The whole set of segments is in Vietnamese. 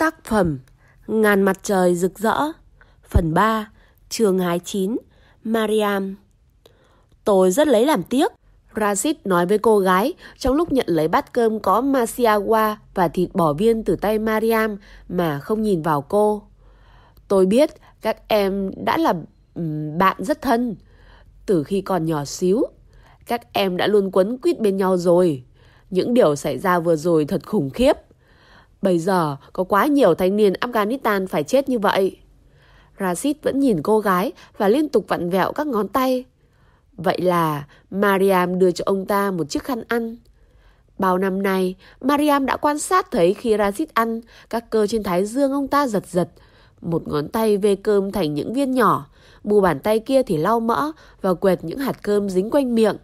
Tác phẩm Ngàn mặt trời rực rỡ Phần 3 Trường 29 Mariam Tôi rất lấy làm tiếc Rashid nói với cô gái trong lúc nhận lấy bát cơm có masiawa và thịt bò viên từ tay Mariam mà không nhìn vào cô. Tôi biết các em đã là bạn rất thân. Từ khi còn nhỏ xíu, các em đã luôn quấn quýt bên nhau rồi. Những điều xảy ra vừa rồi thật khủng khiếp. Bây giờ có quá nhiều thanh niên Afghanistan phải chết như vậy. Rashid vẫn nhìn cô gái và liên tục vặn vẹo các ngón tay. Vậy là Mariam đưa cho ông ta một chiếc khăn ăn. Bao năm nay, Mariam đã quan sát thấy khi Rashid ăn, các cơ trên thái dương ông ta giật giật. Một ngón tay vê cơm thành những viên nhỏ, mu bàn tay kia thì lau mỡ và quẹt những hạt cơm dính quanh miệng.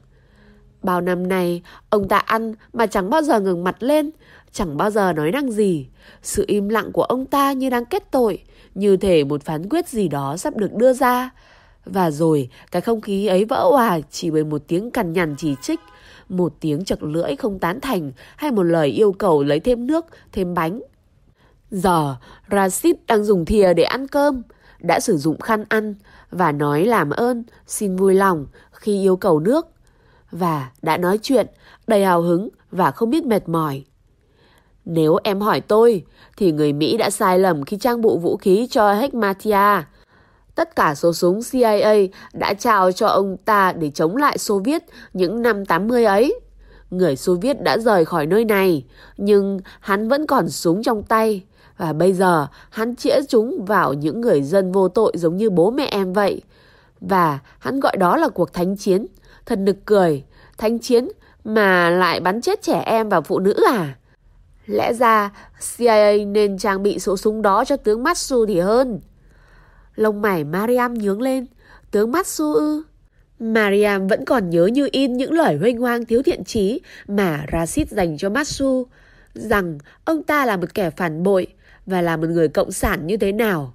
Bao năm nay, ông ta ăn mà chẳng bao giờ ngừng mặt lên, chẳng bao giờ nói năng gì. Sự im lặng của ông ta như đang kết tội, như thể một phán quyết gì đó sắp được đưa ra. Và rồi, cái không khí ấy vỡ hòa chỉ bởi một tiếng cằn nhằn chỉ trích, một tiếng chật lưỡi không tán thành hay một lời yêu cầu lấy thêm nước, thêm bánh. Giờ, Rashid đang dùng thìa để ăn cơm, đã sử dụng khăn ăn và nói làm ơn, xin vui lòng khi yêu cầu nước. Và đã nói chuyện, đầy hào hứng và không biết mệt mỏi. Nếu em hỏi tôi, thì người Mỹ đã sai lầm khi trang bị vũ khí cho Hekmatia. Tất cả số súng CIA đã trao cho ông ta để chống lại Xô Viết những năm 80 ấy. Người Xô Viết đã rời khỏi nơi này, nhưng hắn vẫn còn súng trong tay. Và bây giờ hắn chĩa chúng vào những người dân vô tội giống như bố mẹ em vậy. Và hắn gọi đó là cuộc thánh chiến. Thật nực cười, thánh chiến mà lại bắn chết trẻ em và phụ nữ à? Lẽ ra CIA nên trang bị số súng đó cho tướng Matsu thì hơn. Lông mày Mariam nhướng lên. Tướng Matsu ư? Mariam vẫn còn nhớ như in những lời huênh hoang thiếu thiện trí mà Rashid dành cho Matsu. Rằng ông ta là một kẻ phản bội và là một người cộng sản như thế nào.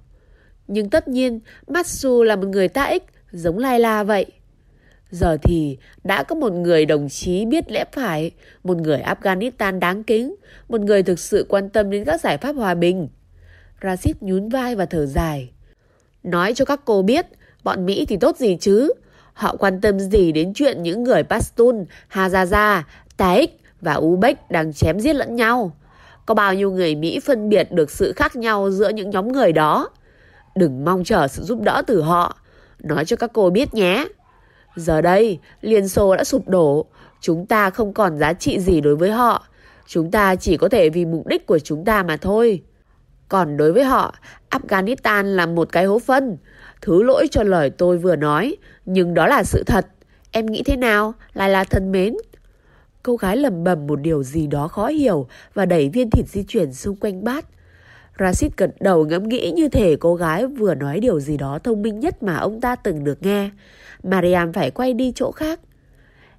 Nhưng tất nhiên, Matsu là một người ta ích, giống Laila vậy. Giờ thì đã có một người đồng chí biết lẽ phải, một người Afghanistan đáng kính, một người thực sự quan tâm đến các giải pháp hòa bình. Rashid nhún vai và thở dài. Nói cho các cô biết, bọn Mỹ thì tốt gì chứ? Họ quan tâm gì đến chuyện những người Pashtun, Hazaza, Taik và Uzbek đang chém giết lẫn nhau? Có bao nhiêu người Mỹ phân biệt được sự khác nhau giữa những nhóm người đó? Đừng mong chờ sự giúp đỡ từ họ. Nói cho các cô biết nhé. Giờ đây, Liên Xô đã sụp đổ. Chúng ta không còn giá trị gì đối với họ. Chúng ta chỉ có thể vì mục đích của chúng ta mà thôi. Còn đối với họ, Afghanistan là một cái hố phân. Thứ lỗi cho lời tôi vừa nói, nhưng đó là sự thật. Em nghĩ thế nào? Lại là thân mến. Cô gái lầm bầm một điều gì đó khó hiểu và đẩy viên thịt di chuyển xung quanh bát. Rashid gật đầu ngẫm nghĩ như thể cô gái vừa nói điều gì đó thông minh nhất mà ông ta từng được nghe. Mariam phải quay đi chỗ khác.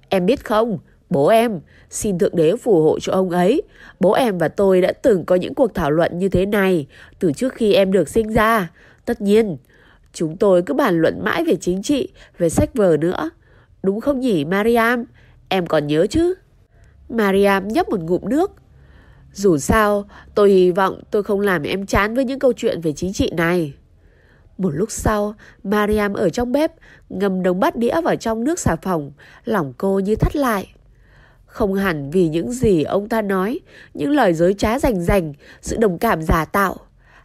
Em biết không, bố em, xin Thượng Đế phù hộ cho ông ấy. Bố em và tôi đã từng có những cuộc thảo luận như thế này từ trước khi em được sinh ra. Tất nhiên, chúng tôi cứ bàn luận mãi về chính trị, về sách vở nữa. Đúng không nhỉ Mariam? Em còn nhớ chứ? Mariam nhấp một ngụm nước. Dù sao, tôi hy vọng tôi không làm em chán với những câu chuyện về chính trị này. Một lúc sau, Mariam ở trong bếp, ngâm đống bát đĩa vào trong nước xà phòng, lòng cô như thắt lại. Không hẳn vì những gì ông ta nói, những lời dối trá rành rành, sự đồng cảm giả tạo,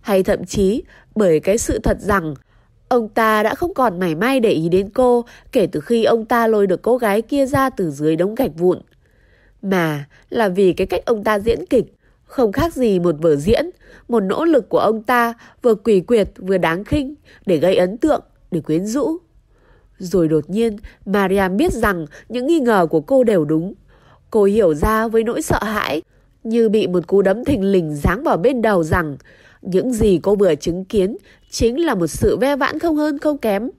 hay thậm chí bởi cái sự thật rằng ông ta đã không còn mảy may để ý đến cô kể từ khi ông ta lôi được cô gái kia ra từ dưới đống gạch vụn. Mà là vì cái cách ông ta diễn kịch, không khác gì một vở diễn, một nỗ lực của ông ta vừa quỷ quyệt vừa đáng khinh để gây ấn tượng, để quyến rũ. Rồi đột nhiên, Mariam biết rằng những nghi ngờ của cô đều đúng. Cô hiểu ra với nỗi sợ hãi, như bị một cú đấm thình lình giáng vào bên đầu rằng những gì cô vừa chứng kiến chính là một sự ve vãn không hơn không kém.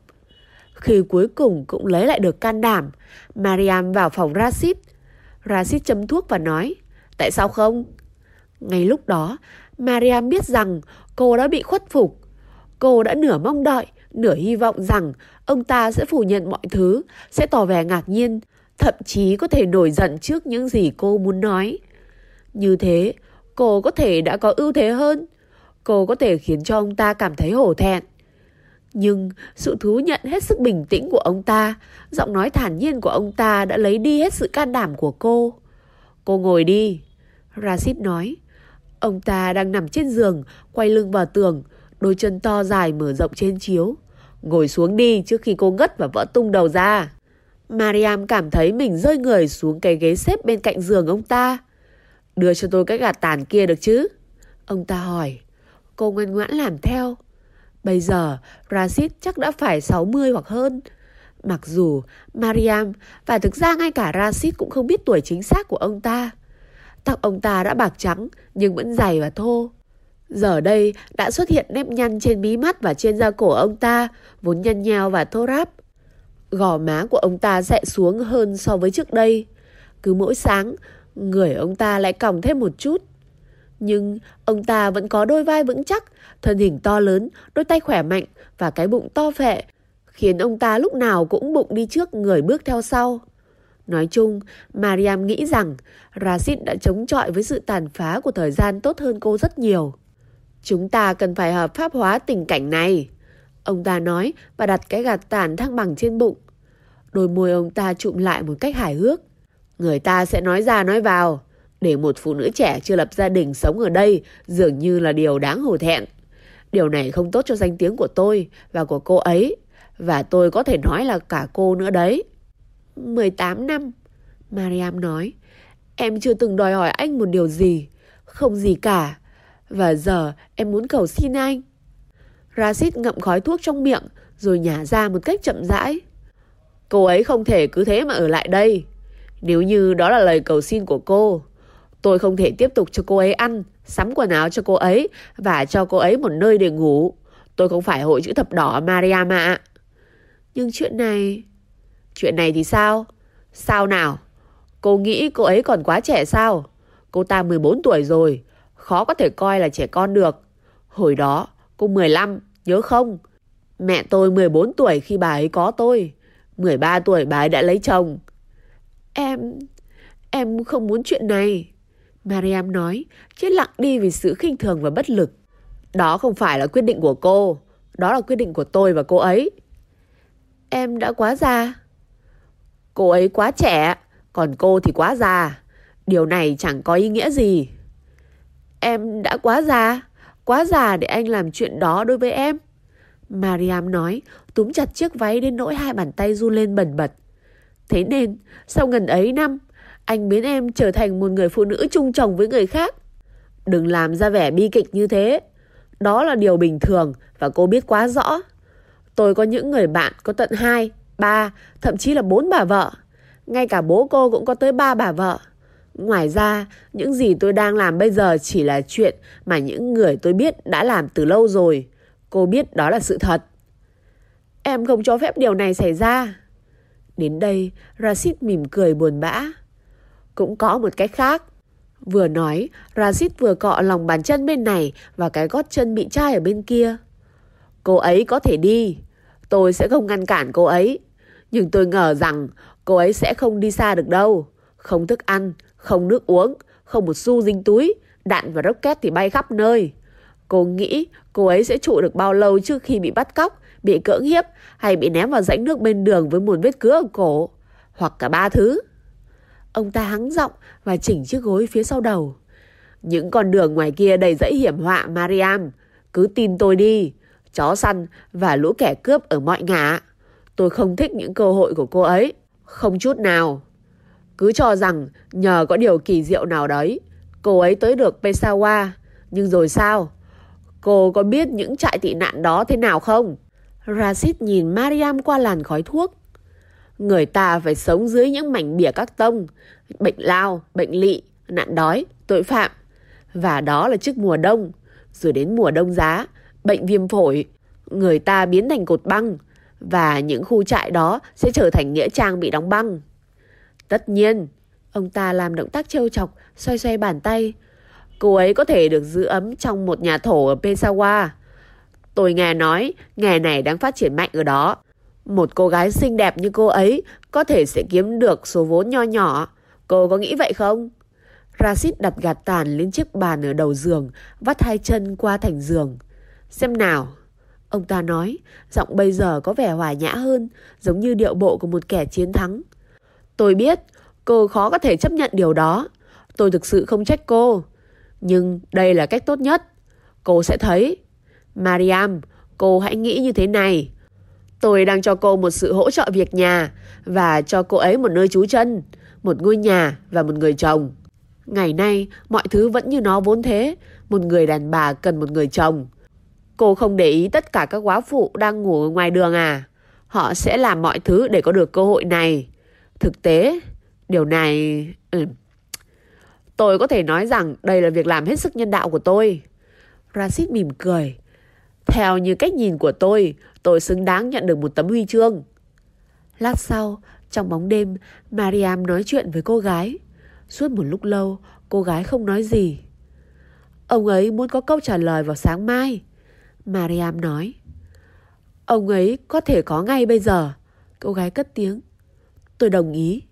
Khi cuối cùng cũng lấy lại được can đảm, Mariam vào phòng Rashid. Rashid châm thuốc và nói, tại sao không? Ngay lúc đó, Mariam biết rằng cô đã bị khuất phục. Cô đã nửa mong đợi, nửa hy vọng rằng ông ta sẽ phủ nhận mọi thứ, sẽ tỏ vẻ ngạc nhiên, thậm chí có thể nổi giận trước những gì cô muốn nói. Như thế, cô có thể đã có ưu thế hơn. cô có thể khiến cho ông ta cảm thấy hổ thẹn. Nhưng sự thú nhận hết sức bình tĩnh của ông ta, giọng nói thản nhiên của ông ta đã lấy đi hết sự can đảm của cô. Cô ngồi đi, Rashid nói. Ông ta đang nằm trên giường, quay lưng vào tường, đôi chân to dài mở rộng trên chiếu. Ngồi xuống đi trước khi cô ngất và vỡ tung đầu ra. Mariam cảm thấy mình rơi người xuống cái ghế xếp bên cạnh giường ông ta. Đưa cho tôi cái gạt tàn kia được chứ? Ông ta hỏi. Cô ngoan ngoãn làm theo. Bây giờ, Rashid chắc đã phải 60 hoặc hơn. Mặc dù Mariam và thực ra ngay cả Rashid cũng không biết tuổi chính xác của ông ta. Tóc ông ta đã bạc trắng nhưng vẫn dày và thô. Giờ đây đã xuất hiện nếp nhăn trên mí mắt và trên da cổ ông ta, vốn nhăn nheo và thô ráp. Gò má của ông ta dẹ xuống hơn so với trước đây. Cứ mỗi sáng, người ông ta lại còng thêm một chút. Nhưng ông ta vẫn có đôi vai vững chắc, thân hình to lớn, đôi tay khỏe mạnh và cái bụng to phệ, khiến ông ta lúc nào cũng bụng đi trước người bước theo sau. Nói chung, Mariam nghĩ rằng Rashid đã chống chọi với sự tàn phá của thời gian tốt hơn cô rất nhiều. Chúng ta cần phải hợp pháp hóa tình cảnh này. Ông ta nói và đặt cái gạt tàn thăng bằng trên bụng. Đôi môi ông ta trụm lại một cách hài hước. Người ta sẽ nói ra nói vào. Để một phụ nữ trẻ chưa lập gia đình sống ở đây dường như là điều đáng hổ thẹn. Điều này không tốt cho danh tiếng của tôi và của cô ấy. Và tôi có thể nói là cả cô nữa đấy. 18 năm, Mariam nói. Em chưa từng đòi hỏi anh một điều gì. Không gì cả. Và giờ em muốn cầu xin anh. Rashid ngậm khói thuốc trong miệng rồi nhả ra một cách chậm rãi. Cô ấy không thể cứ thế mà ở lại đây. Nếu như đó là lời cầu xin của cô, tôi không thể tiếp tục cho cô ấy ăn, sắm quần áo cho cô ấy và cho cô ấy một nơi để ngủ. Tôi không phải hội chữ thập đỏ Mariam ạ. Nhưng chuyện này... Chuyện này thì sao? Sao nào? Cô nghĩ cô ấy còn quá trẻ sao? Cô ta 14 tuổi rồi, khó có thể coi là trẻ con được. Hồi đó, cô 15, nhớ không? Mẹ tôi 14 tuổi khi bà ấy có tôi. 13 tuổi bà ấy đã lấy chồng. Em... em không muốn chuyện này. Mariam nói, chết lặng đi vì sự khinh thường và bất lực. Đó không phải là quyết định của cô. Đó là quyết định của tôi và cô ấy. Em đã quá già. Cô ấy quá trẻ, còn cô thì quá già. Điều này chẳng có ý nghĩa gì. Em đã quá già, quá già để anh làm chuyện đó đối với em. Mariam nói, túm chặt chiếc váy đến nỗi hai bàn tay run lên bẩn bật. Thế nên, sau gần ấy năm, anh biến em trở thành một người phụ nữ chung chồng với người khác. Đừng làm ra vẻ bi kịch như thế. Đó là điều bình thường và cô biết quá rõ. Tôi có những người bạn có tận hai, ba, thậm chí là bốn bà vợ. Ngay cả bố cô cũng có tới ba bà vợ. Ngoài ra, những gì tôi đang làm bây giờ chỉ là chuyện mà những người tôi biết đã làm từ lâu rồi. Cô biết đó là sự thật. Em không cho phép điều này xảy ra. Đến đây, Rashid mỉm cười buồn bã. Cũng có một cách khác. Vừa nói, Rashid vừa cọ lòng bàn chân bên này và cái gót chân bị chai ở bên kia. Cô ấy có thể đi. Tôi sẽ không ngăn cản cô ấy. Nhưng tôi ngờ rằng cô ấy sẽ không đi xa được đâu. Không thức ăn, không nước uống, không một xu dinh túi, đạn và rocket thì bay khắp nơi. Cô nghĩ cô ấy sẽ trụ được bao lâu trước khi bị bắt cóc, bị cưỡng hiếp hay bị ném vào rãnh nước bên đường với một vết cứa ở cổ. Hoặc cả ba thứ. Ông ta hắng giọng và chỉnh chiếc gối phía sau đầu. Những con đường ngoài kia đầy dãy hiểm họa Mariam. Cứ tin tôi đi. Chó săn và lũ kẻ cướp ở mọi ngã. Tôi không thích những cơ hội của cô ấy. Không chút nào. Cứ cho rằng nhờ có điều kỳ diệu nào đấy, cô ấy tới được Pesawa. Nhưng rồi sao? Cô có biết những trại tị nạn đó thế nào không? Rashid nhìn Mariam qua làn khói thuốc. Người ta phải sống dưới những mảnh bìa các tông, bệnh lao, bệnh lị, nạn đói, tội phạm. Và đó là trước mùa đông. Rồi đến mùa đông giá, bệnh viêm phổi, người ta biến thành cột băng. Và những khu trại đó sẽ trở thành nghĩa trang bị đóng băng. Tất nhiên, ông ta làm động tác trêu chọc, xoay xoay bàn tay. Cô ấy có thể được giữ ấm trong một nhà thổ ở Pesawa. Tôi nghe nói nghề này đang phát triển mạnh ở đó. Một cô gái xinh đẹp như cô ấy có thể sẽ kiếm được số vốn nho nhỏ. Cô có nghĩ vậy không? Rashid đặt gạt tàn lên chiếc bàn ở đầu giường, vắt hai chân qua thành giường. Xem nào, ông ta nói, giọng bây giờ có vẻ hòa nhã hơn, giống như điệu bộ của một kẻ chiến thắng. Tôi biết, cô khó có thể chấp nhận điều đó. Tôi thực sự không trách cô. Nhưng đây là cách tốt nhất. Cô sẽ thấy. Mariam, cô hãy nghĩ như thế này. Tôi đang cho cô một sự hỗ trợ việc nhà và cho cô ấy một nơi trú chân, một ngôi nhà và một người chồng. Ngày nay, mọi thứ vẫn như nó vốn thế. Một người đàn bà cần một người chồng. Cô không để ý tất cả các quá phụ đang ngủ ngoài đường à? Họ sẽ làm mọi thứ để có được cơ hội này. Thực tế, điều này... Ừ. Tôi có thể nói rằng đây là việc làm hết sức nhân đạo của tôi. Rashid mỉm cười. Theo như cách nhìn của tôi, tôi xứng đáng nhận được một tấm huy chương. Lát sau, trong bóng đêm, Mariam nói chuyện với cô gái. Suốt một lúc lâu, cô gái không nói gì. Ông ấy muốn có câu trả lời vào sáng mai. Mariam nói. Ông ấy có thể có ngay bây giờ. Cô gái cất tiếng. Tôi đồng ý.